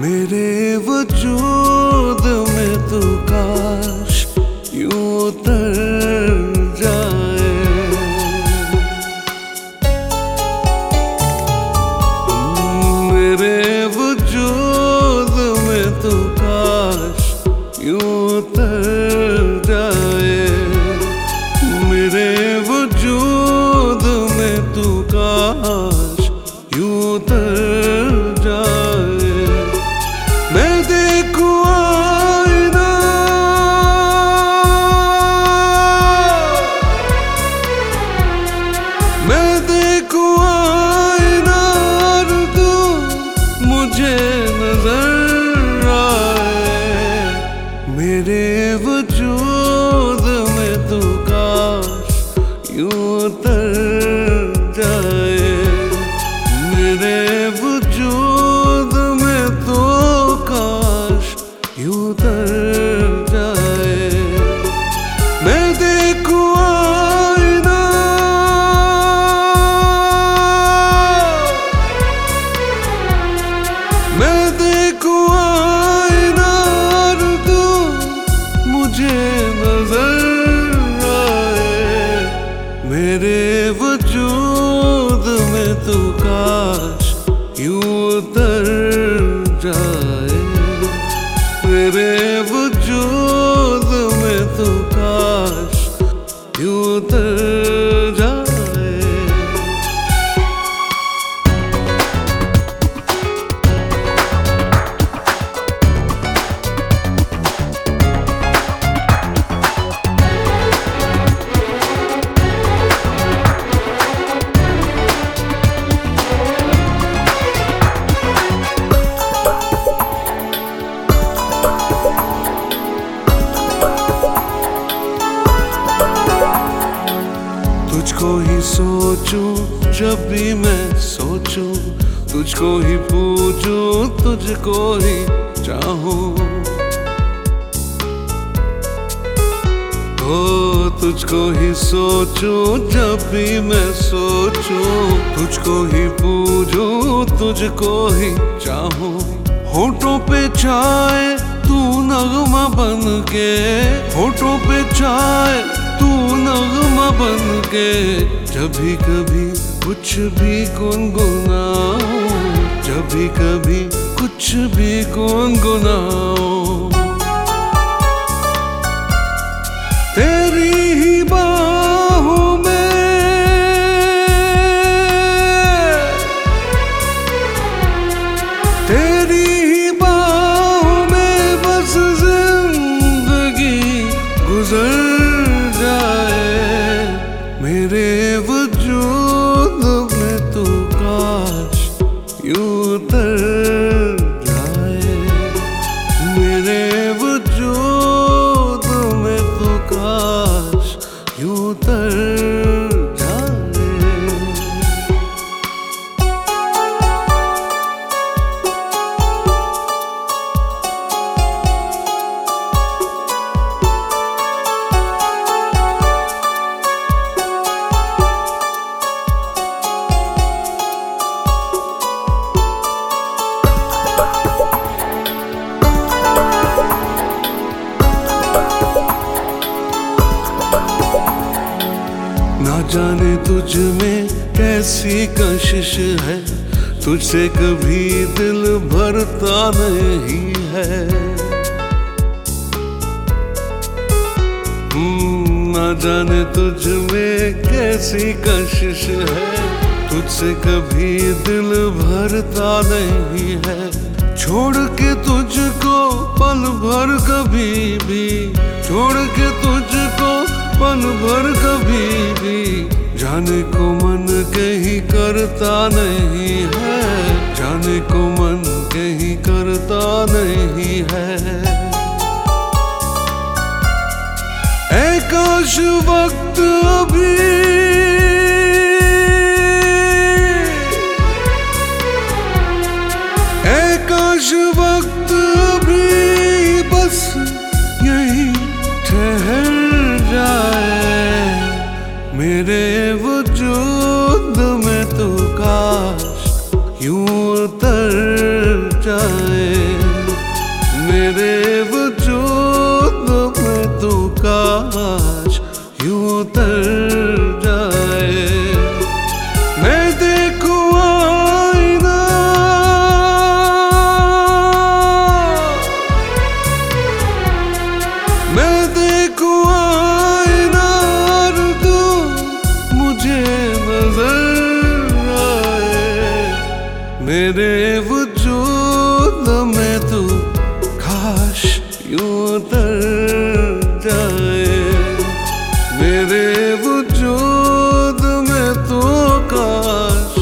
मेरे वजूद में तू काश मेरे वजूद यूँ सोचूं, जब भी मैं सोचूं, तुझको ही पूजूं, तुझको ही चाहूँ। ओ तुझको ही सोचूं, जब भी मैं सोचूं, तुझको ही पूजूं, तुझको ही चाहूँ। होठों पे छाए, तू नगमा बन के, होठों पे छाए, तू नगमा बन के जभी कभी कुछ भी गुनगुनाओ जभी कभी कुछ भी गुनगुनाओ जाने तुझ में कैसी कशिश है। तुझसे कभी दिल भरता नहीं है। हम्म, ना जाने तुझ में कैसी कशिश है। तुझसे कभी दिल भरता नहीं है। छोड़ के तुझको पल भर कभी भी छोड़ के तुझको पन भर कभी भी जाने को मन कहीं करता नहीं है। जाने को मन कहीं करता नहीं है। काश वक्त अभी। काश वक्त जाए मेरे वो यू तर जाए मेरे वजूद में तो काश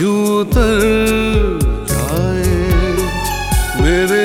यू तर जाए मेरे